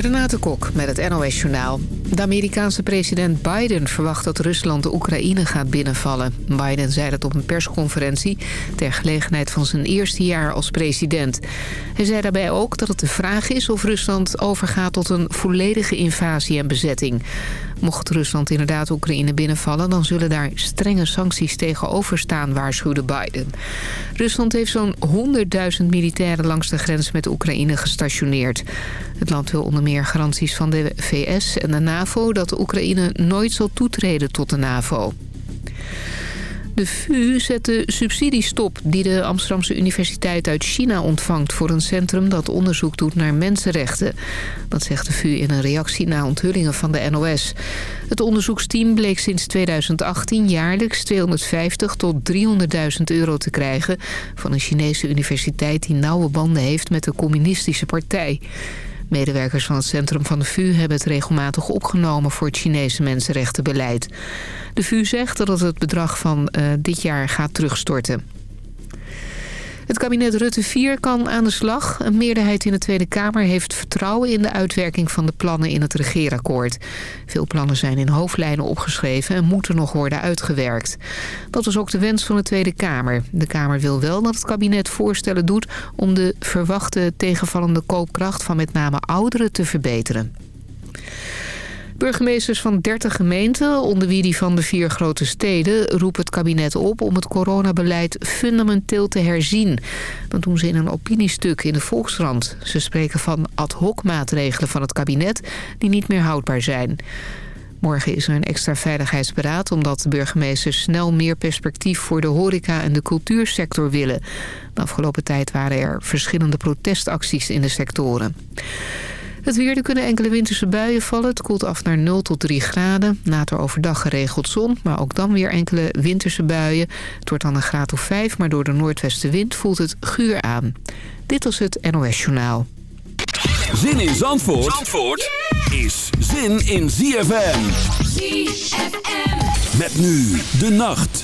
Renate Kok met het NOS Journaal. De Amerikaanse president Biden verwacht dat Rusland de Oekraïne gaat binnenvallen. Biden zei dat op een persconferentie ter gelegenheid van zijn eerste jaar als president. Hij zei daarbij ook dat het de vraag is of Rusland overgaat tot een volledige invasie en bezetting. Mocht Rusland inderdaad Oekraïne binnenvallen... dan zullen daar strenge sancties tegenover staan, waarschuwde Biden. Rusland heeft zo'n 100.000 militairen langs de grens met Oekraïne gestationeerd. Het land wil onder meer garanties van de VS en de NAVO... dat Oekraïne nooit zal toetreden tot de NAVO. De VU zet de subsidiestop die de Amsterdamse Universiteit uit China ontvangt... voor een centrum dat onderzoek doet naar mensenrechten. Dat zegt de VU in een reactie na onthullingen van de NOS. Het onderzoeksteam bleek sinds 2018 jaarlijks 250 tot 300.000 euro te krijgen... van een Chinese universiteit die nauwe banden heeft met de communistische partij. Medewerkers van het centrum van de VU hebben het regelmatig opgenomen voor het Chinese mensenrechtenbeleid. De VU zegt dat het bedrag van uh, dit jaar gaat terugstorten. Het kabinet Rutte 4 kan aan de slag. Een meerderheid in de Tweede Kamer heeft vertrouwen in de uitwerking van de plannen in het regeerakkoord. Veel plannen zijn in hoofdlijnen opgeschreven en moeten nog worden uitgewerkt. Dat was ook de wens van de Tweede Kamer. De Kamer wil wel dat het kabinet voorstellen doet om de verwachte tegenvallende koopkracht van met name ouderen te verbeteren. Burgemeesters van 30 gemeenten, onder wie die van de vier grote steden... roepen het kabinet op om het coronabeleid fundamenteel te herzien. Dat doen ze in een opiniestuk in de Volkskrant. Ze spreken van ad hoc maatregelen van het kabinet die niet meer houdbaar zijn. Morgen is er een extra veiligheidsberaad... omdat de burgemeesters snel meer perspectief voor de horeca en de cultuursector willen. De afgelopen tijd waren er verschillende protestacties in de sectoren. Het weer, er kunnen enkele winterse buien vallen. Het koelt af naar 0 tot 3 graden. Later overdag geregeld zon, maar ook dan weer enkele winterse buien. Het wordt dan een graad of 5, maar door de noordwestenwind voelt het guur aan. Dit was het NOS Journaal. Zin in Zandvoort, Zandvoort is zin in ZFM. ZFM. Met nu de nacht.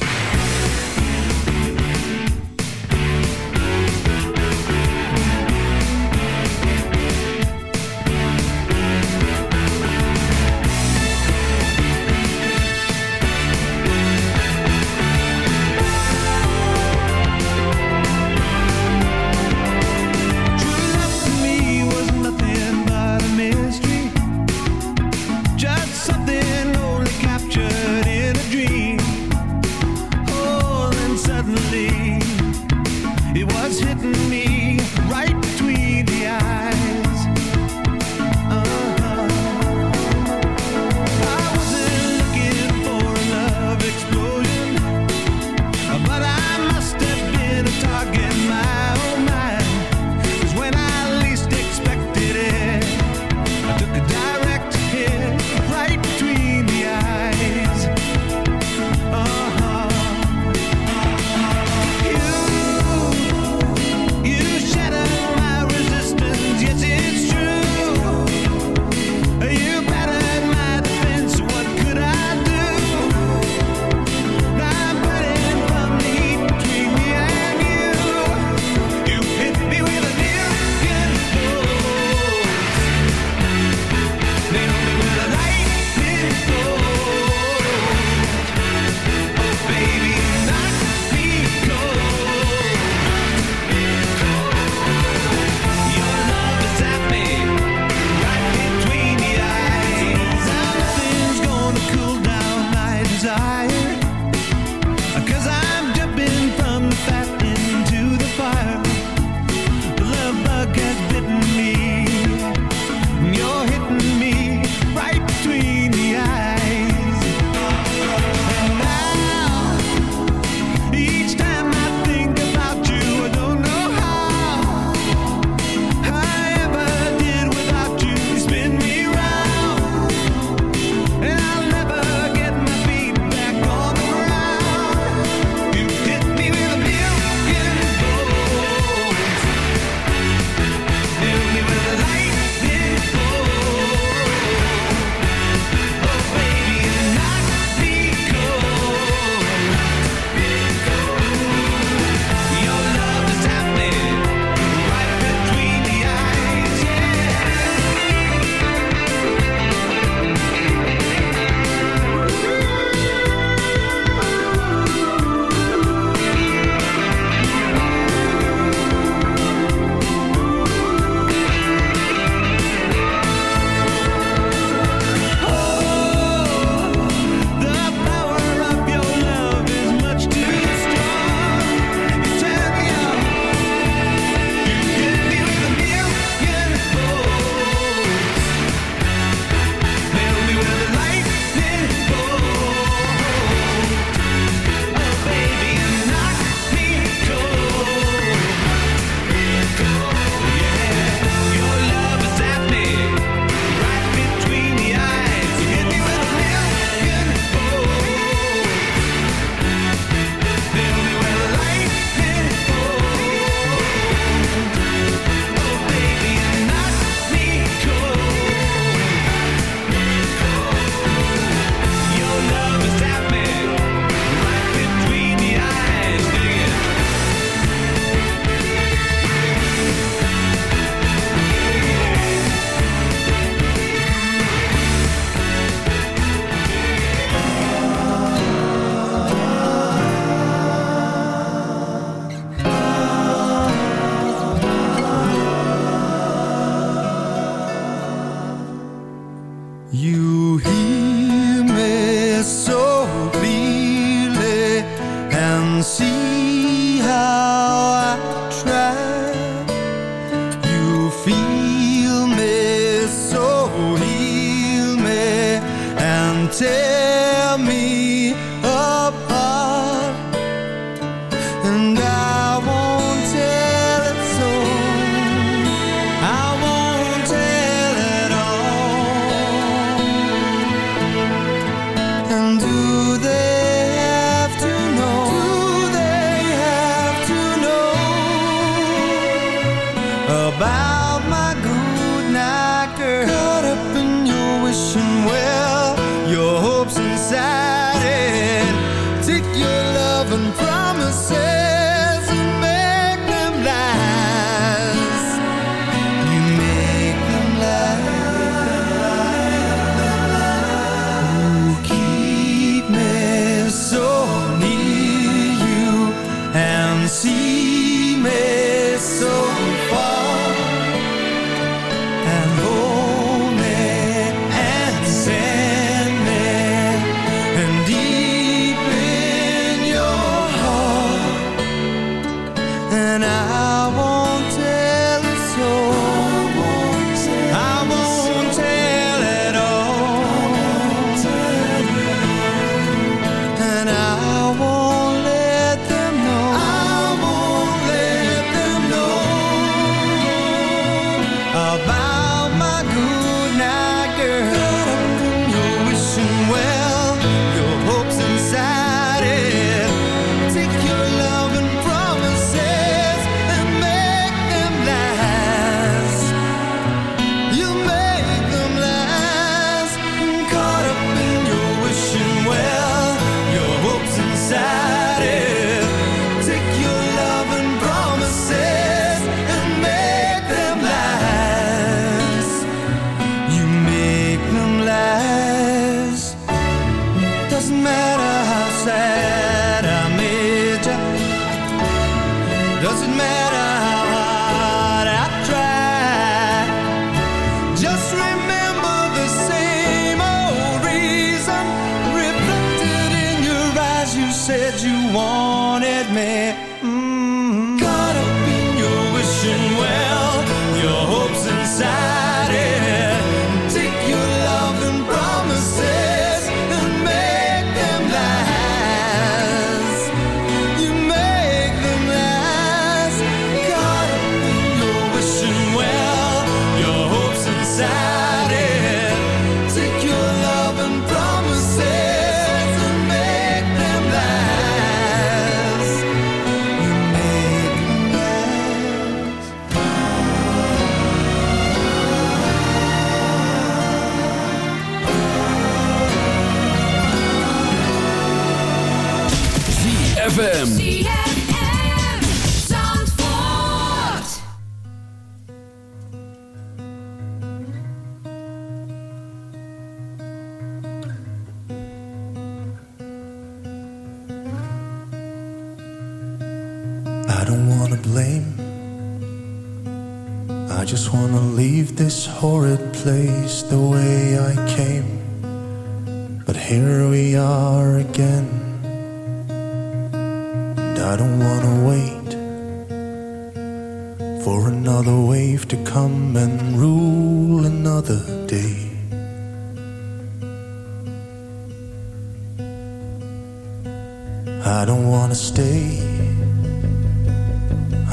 wanna stay.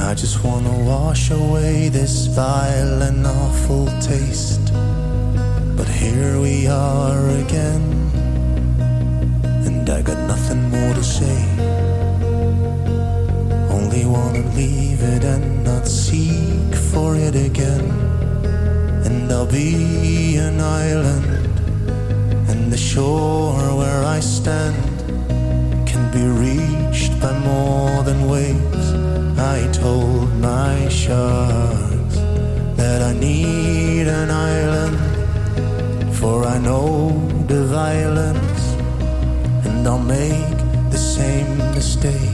I just wanna wash away this vile and awful taste. I know the violence, and I'll make the same mistake.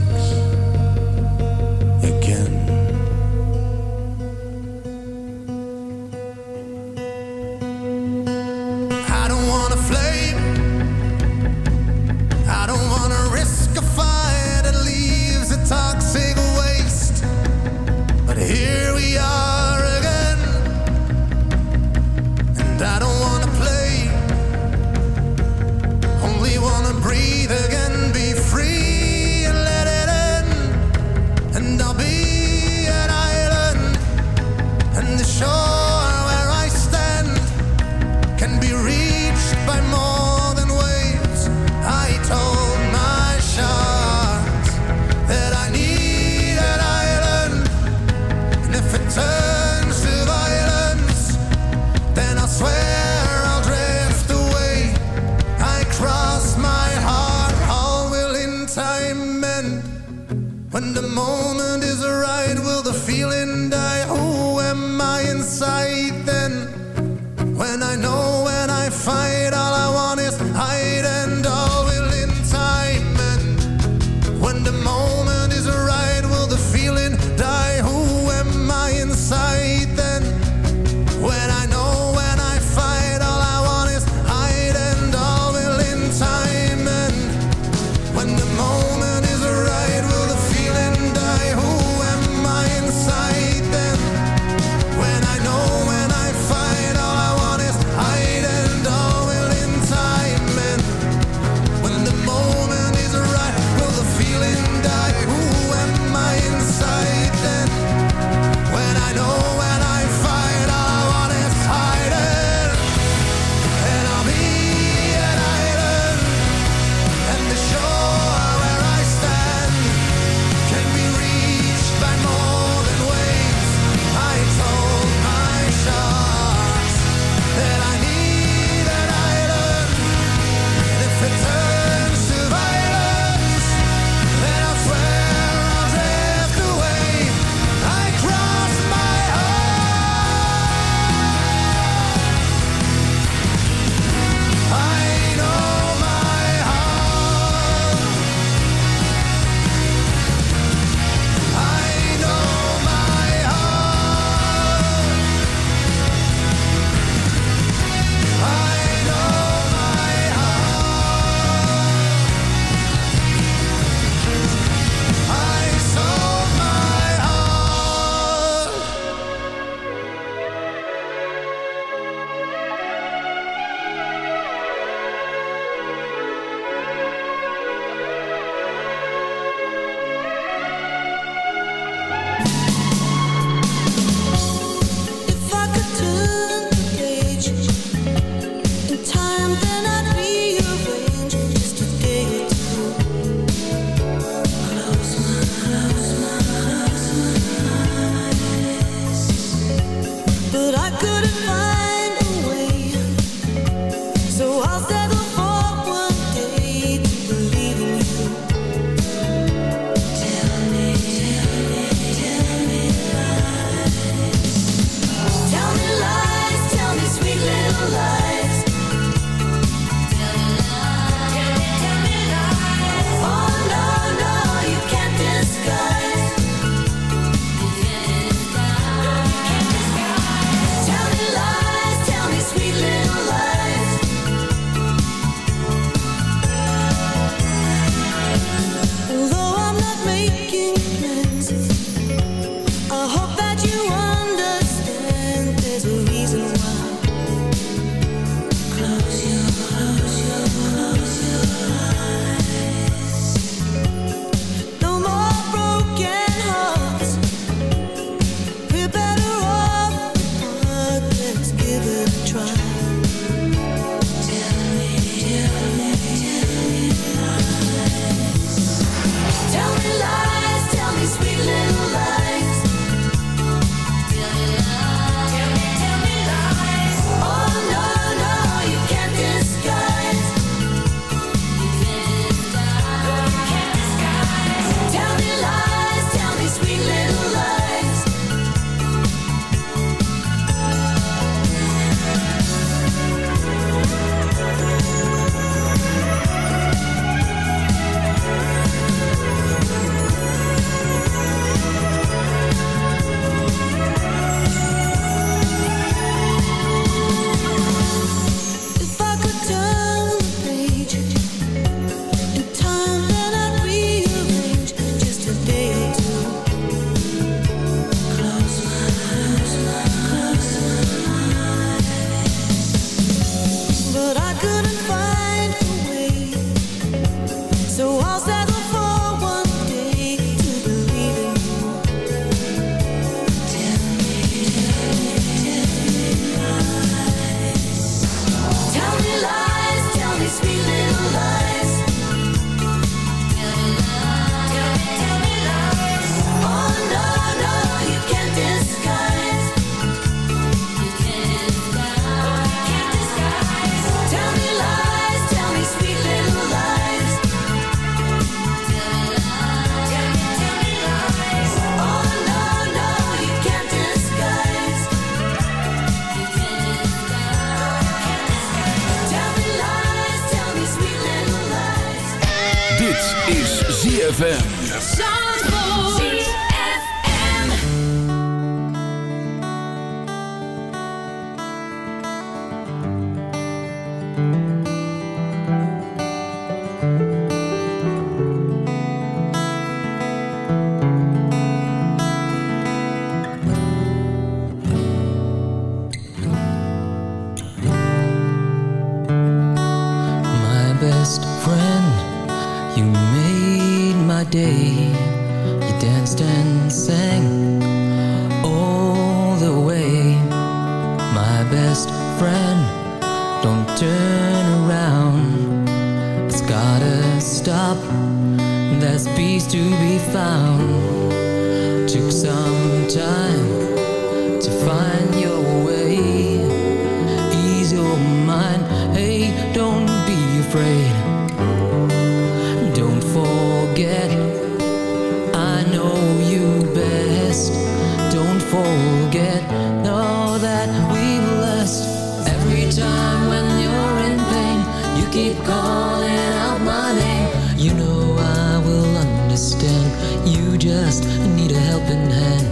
keep calling out my name. You know I will understand. You just need a helping hand.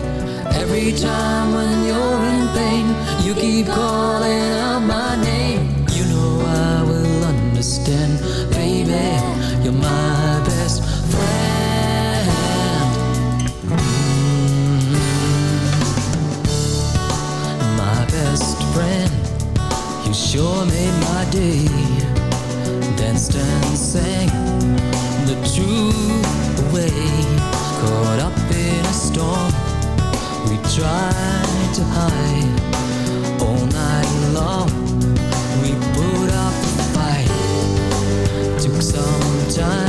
Every time when you're in pain, you keep calling out my name. You know I will understand, baby. You're my best friend. Mm -hmm. My best friend. You sure made my day the true way Caught up in a storm. We tried to hide All night long. We put up a fight. Took some time.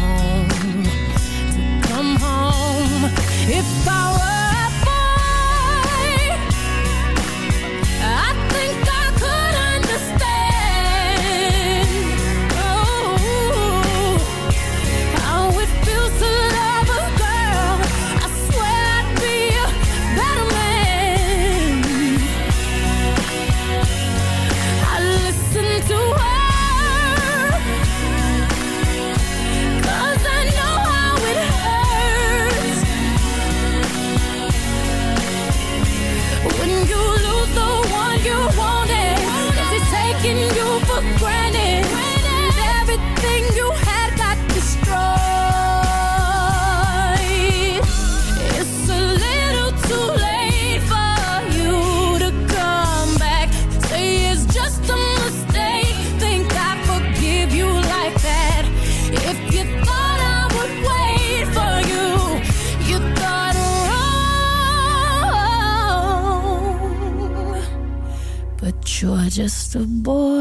just a boy.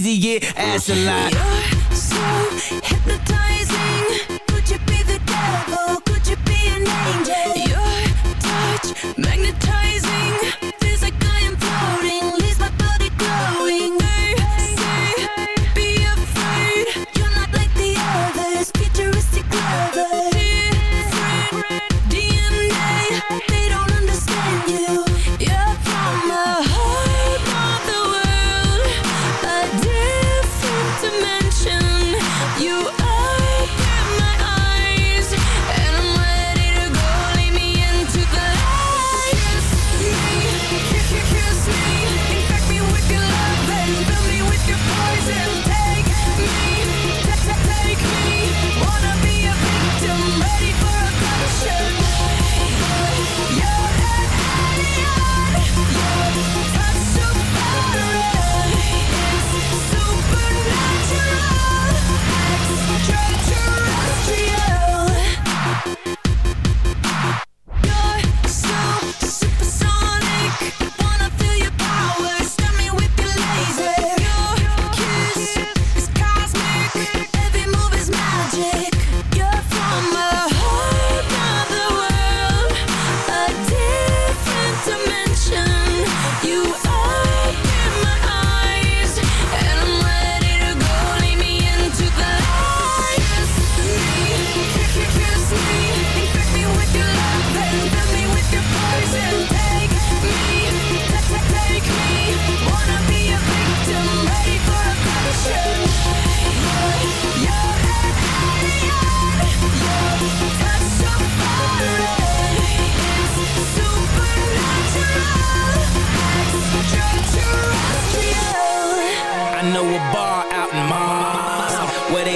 Yeezy get ass a lot. You're so hypnotizing. Could you be the devil? Could you be an angel? Your touch magnetizing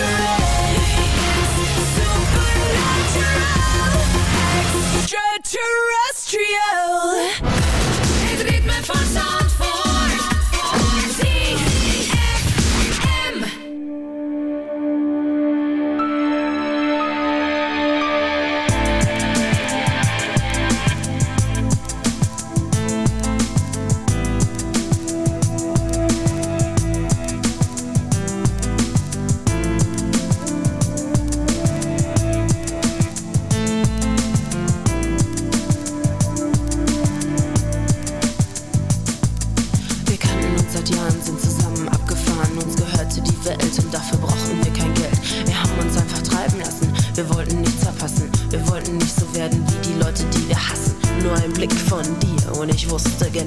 Bye.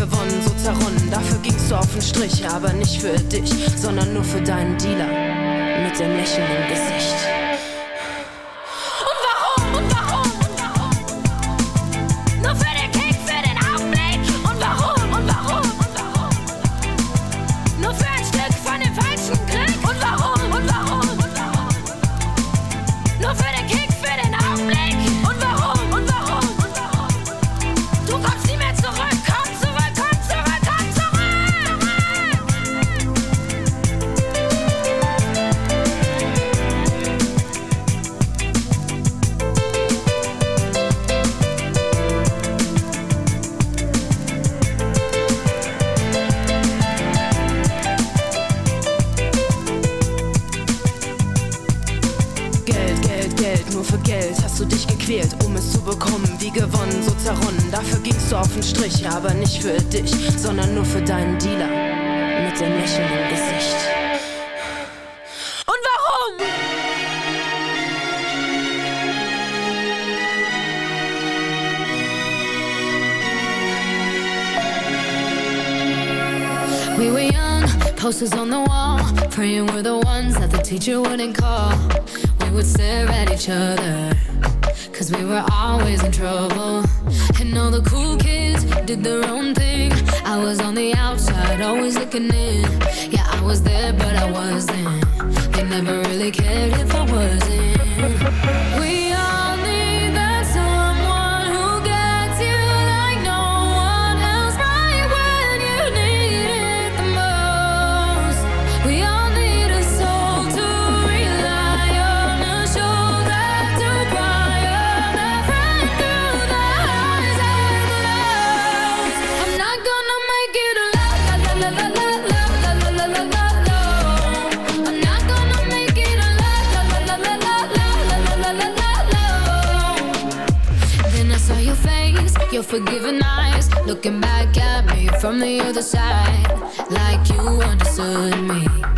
gewonnen, so zerrunden. Dafür gingst du auf den Strich, aber nicht für dich, sondern nur für deinen Dealer mit dem lächelnden im Gesicht. side, like you understood me.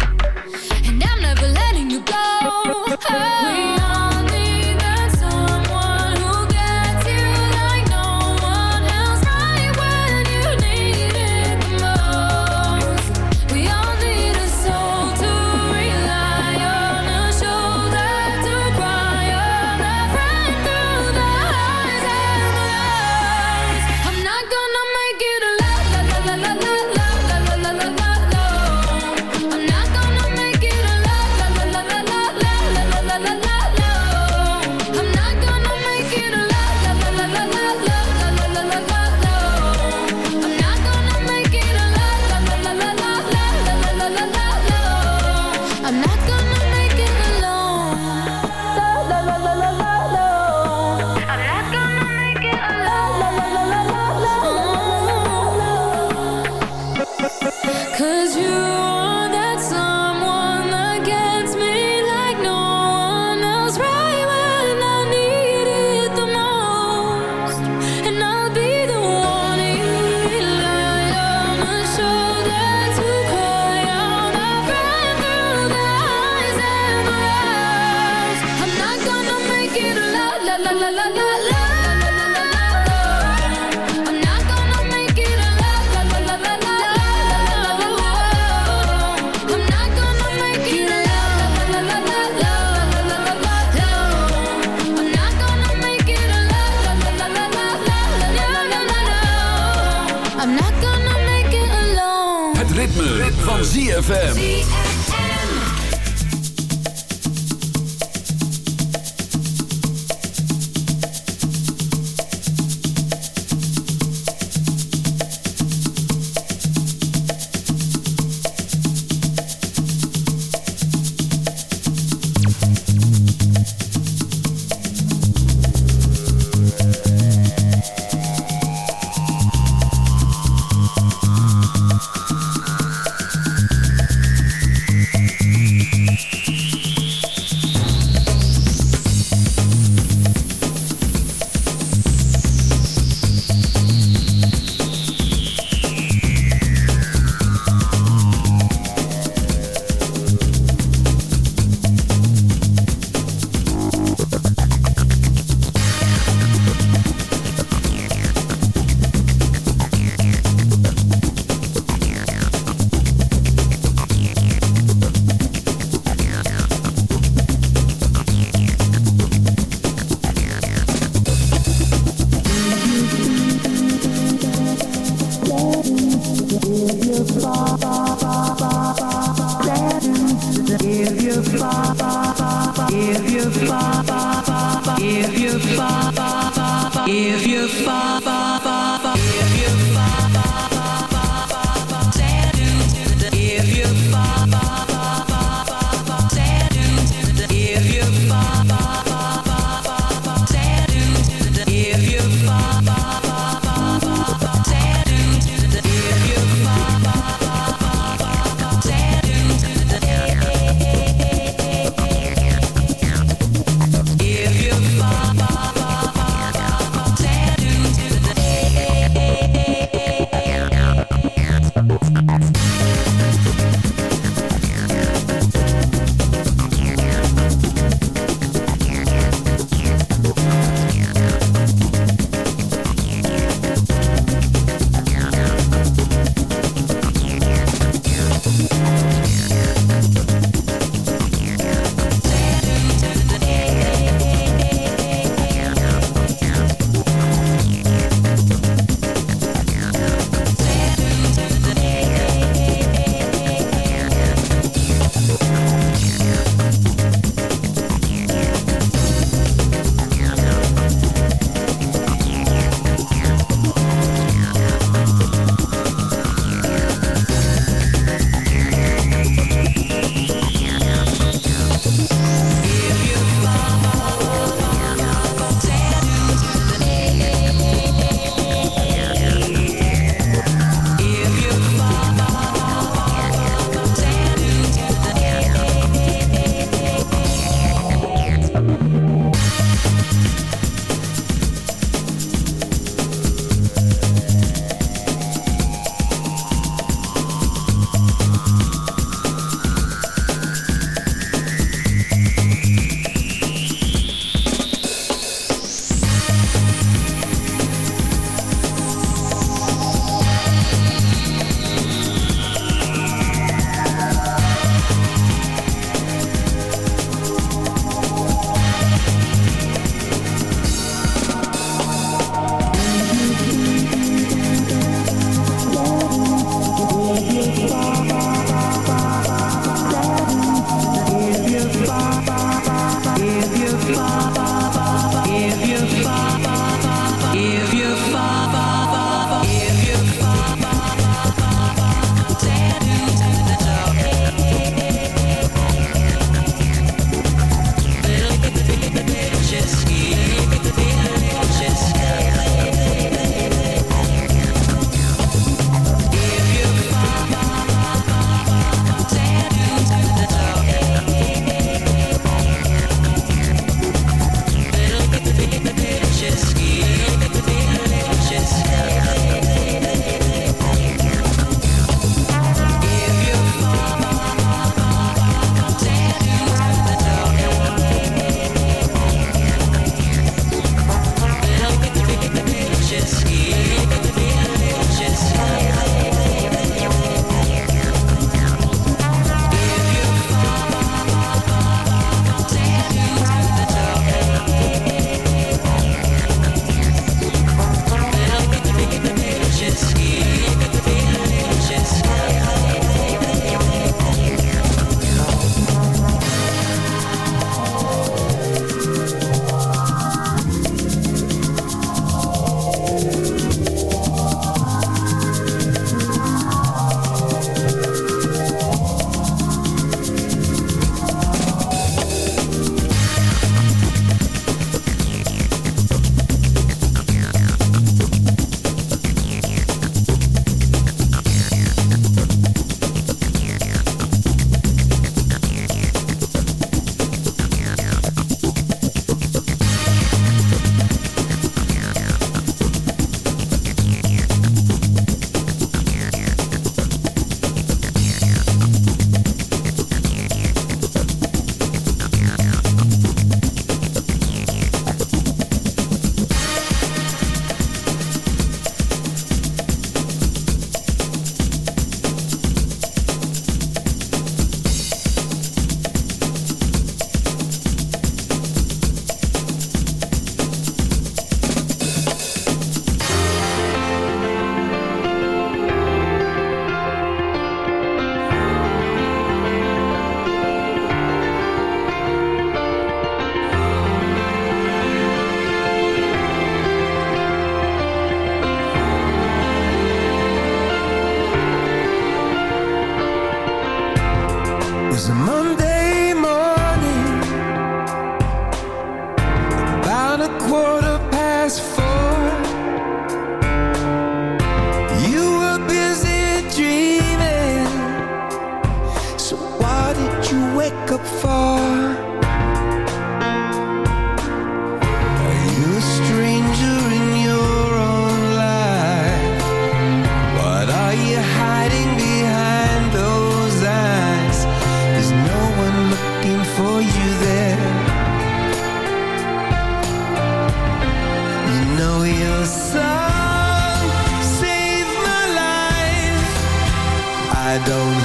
ZFM.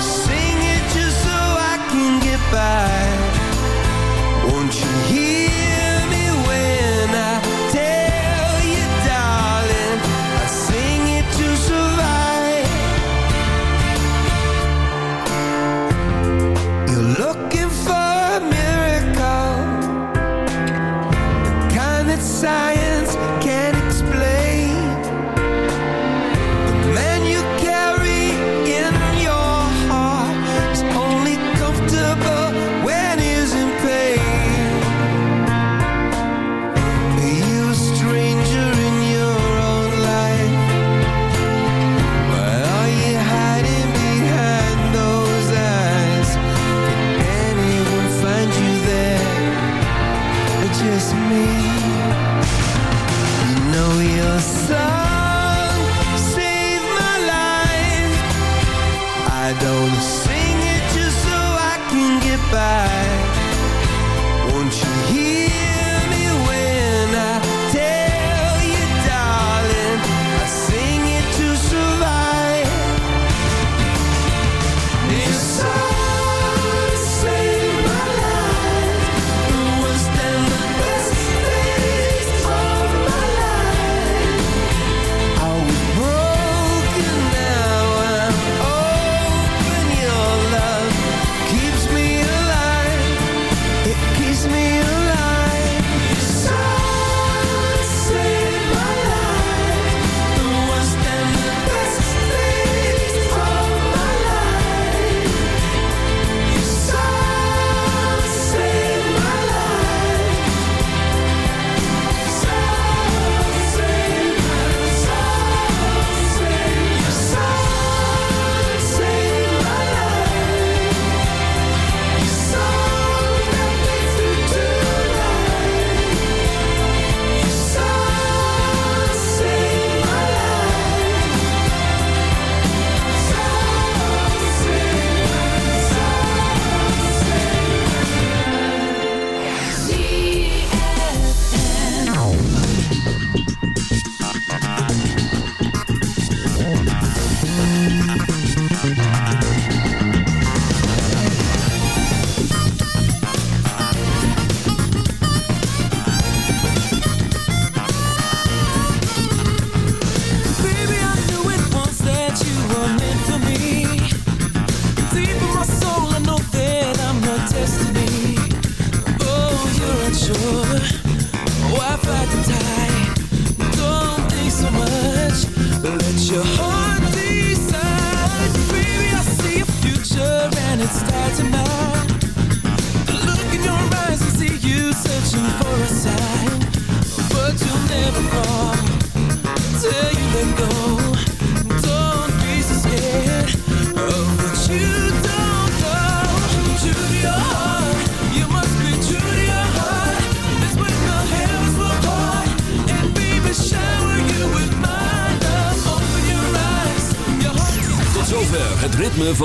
see